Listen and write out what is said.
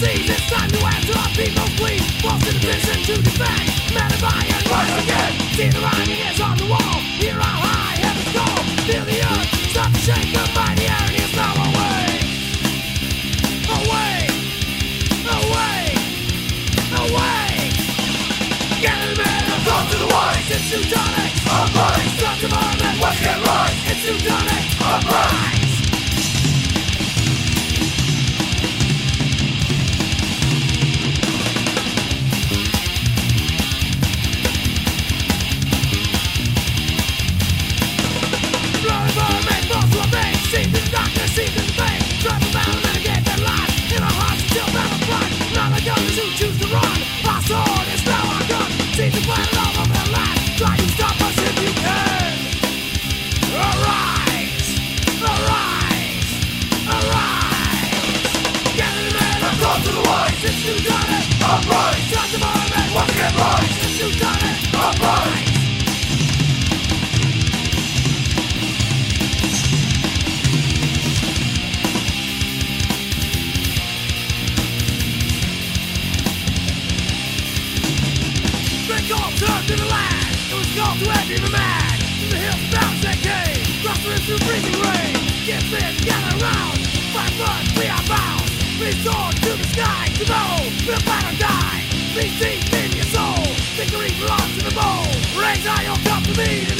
seize. It's time to answer our people's plea. Forced into prison to defend. Magnify and rise again. See the writing is on the wall. Hear our high heavens call. Feel the earth start to shake. The mighty iron is now away. Away. Away. Away. Get in the middle. Go to the white. It's Teutonic. Uprise. Start to moment. Watch get right. It's Teutonic. Uprise. It's Teutonic. Right. It's Teutonic. To the. It was called to the man. From the hills down that cave. Clustering through freezing rain. Get fit, gather round. Fight blood, we are bound. Reach sword to the sky. Tomorrow, we'll fight or die. Be deep in your soul. Victory belongs to the bold. Raise your cup to me.